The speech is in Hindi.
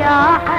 क्या